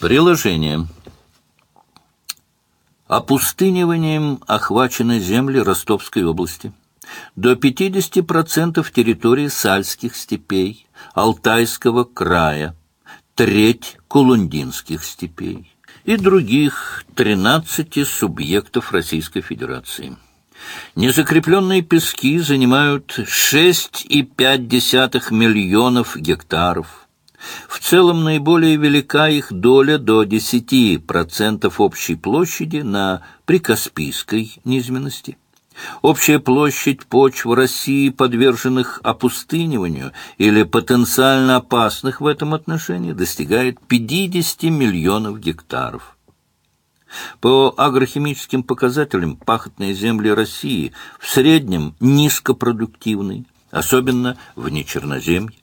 Приложение. Опустыниванием охвачены земли Ростовской области. До 50% территории Сальских степей, Алтайского края, треть Кулундинских степей и других 13 субъектов Российской Федерации. Незакрепленные пески занимают 6,5 миллионов гектаров. В целом наиболее велика их доля до 10% общей площади на прикаспийской низменности. Общая площадь почв России, подверженных опустыниванию или потенциально опасных в этом отношении, достигает 50 миллионов гектаров. По агрохимическим показателям пахотные земли России в среднем низкопродуктивны, особенно в нечерноземье.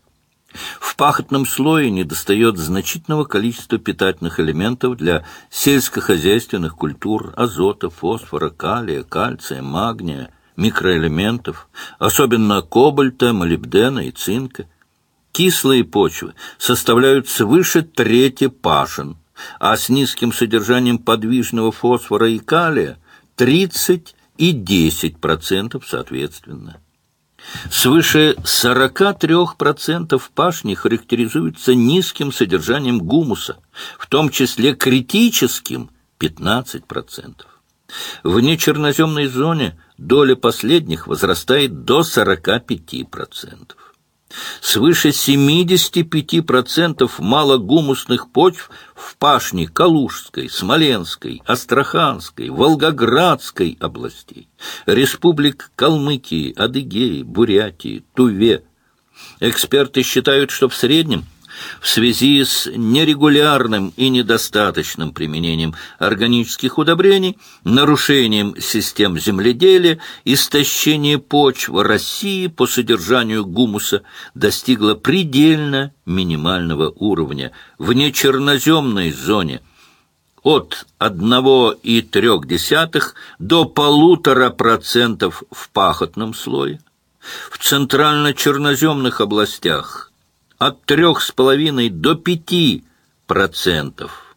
В пахотном слое недостает значительного количества питательных элементов для сельскохозяйственных культур, азота, фосфора, калия, кальция, магния, микроэлементов, особенно кобальта, молибдена и цинка. Кислые почвы составляют свыше трети пашин, а с низким содержанием подвижного фосфора и калия 30 и 10% соответственно. Свыше 43% пашни характеризуются низким содержанием гумуса, в том числе критическим 15%. В нечерноземной зоне доля последних возрастает до 45%. Свыше 75% малогумусных почв в пашне Калужской, Смоленской, Астраханской, Волгоградской областей, республик Калмыкии, Адыгеи, Бурятии, Туве. Эксперты считают, что в среднем – в связи с нерегулярным и недостаточным применением органических удобрений, нарушением систем земледелия, истощение почв России по содержанию гумуса достигло предельно минимального уровня в нечерноземной зоне от 1,3 до полутора процентов в пахотном слое. В центрально-черноземных областях от трех с половиной до пяти процентов.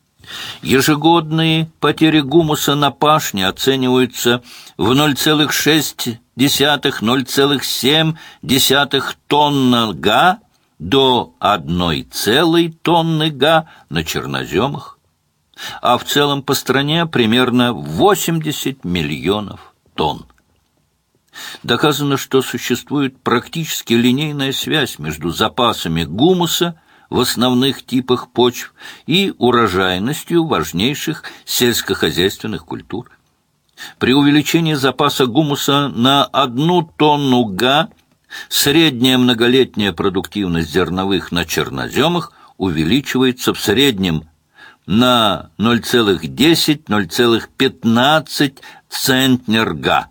Ежегодные потери гумуса на пашне оцениваются в 0,6-0,7 тонна га до 1 целой тонны га на черноземах, а в целом по стране примерно 80 миллионов тонн. Доказано, что существует практически линейная связь между запасами гумуса в основных типах почв и урожайностью важнейших сельскохозяйственных культур. При увеличении запаса гумуса на одну тонну га средняя многолетняя продуктивность зерновых на черноземах увеличивается в среднем на 0,10-0,15 центнер га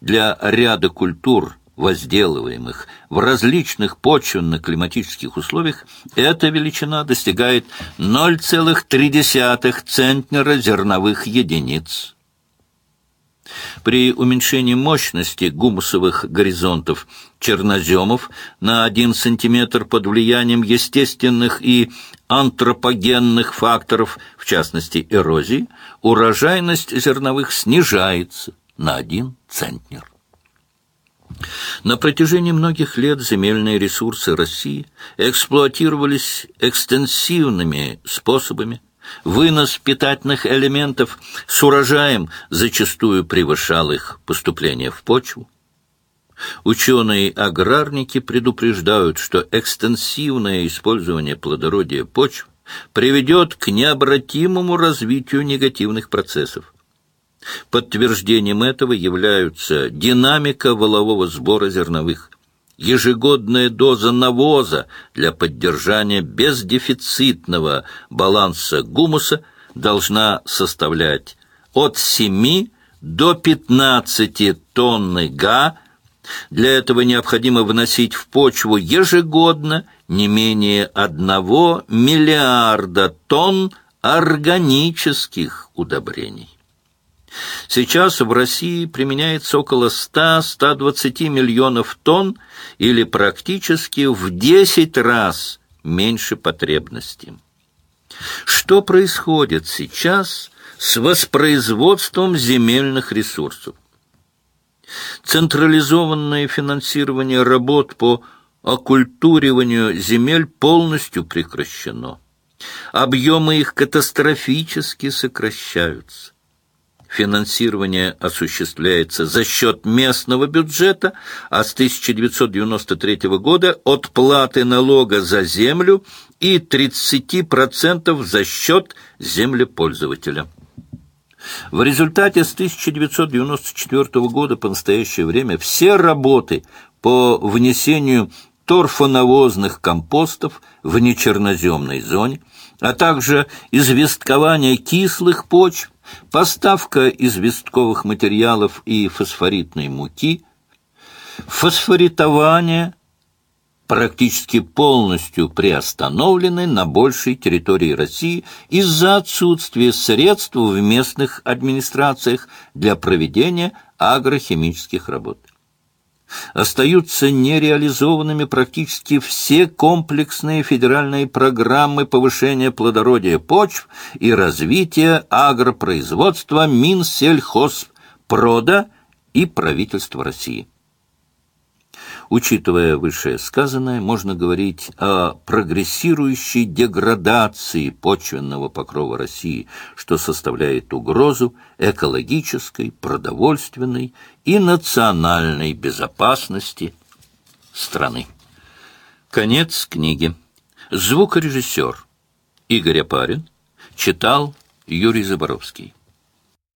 для ряда культур, возделываемых в различных почвенно-климатических условиях, эта величина достигает 0,3 центнера зерновых единиц. При уменьшении мощности гумусовых горизонтов черноземов на 1 см под влиянием естественных и антропогенных факторов, в частности эрозии, урожайность зерновых снижается – на один центнер. На протяжении многих лет земельные ресурсы России эксплуатировались экстенсивными способами. Вынос питательных элементов с урожаем зачастую превышал их поступление в почву. Ученые-аграрники предупреждают, что экстенсивное использование плодородия почв приведет к необратимому развитию негативных процессов. Подтверждением этого являются динамика волового сбора зерновых, ежегодная доза навоза для поддержания бездефицитного баланса гумуса должна составлять от 7 до 15 тонны га. Для этого необходимо вносить в почву ежегодно не менее 1 миллиарда тонн органических удобрений. Сейчас в России применяется около 100-120 миллионов тонн или практически в 10 раз меньше потребностей. Что происходит сейчас с воспроизводством земельных ресурсов? Централизованное финансирование работ по оккультуриванию земель полностью прекращено. Объемы их катастрофически сокращаются. Финансирование осуществляется за счет местного бюджета, а с 1993 года от платы налога за землю и 30% за счет землепользователя. В результате с 1994 года по настоящее время все работы по внесению торфонавозных компостов в нечерноземной зоне, а также известкование кислых почв, поставка известковых материалов и фосфоритной муки, фосфоритование практически полностью приостановлены на большей территории России из-за отсутствия средств в местных администрациях для проведения агрохимических работ. Остаются нереализованными практически все комплексные федеральные программы повышения плодородия почв и развития агропроизводства Минсельхозпрода и правительства России. Учитывая высшее сказанное, можно говорить о прогрессирующей деградации почвенного покрова России, что составляет угрозу экологической, продовольственной и национальной безопасности страны. Конец книги. Звукорежиссер Игорь Апарин читал Юрий Заборовский.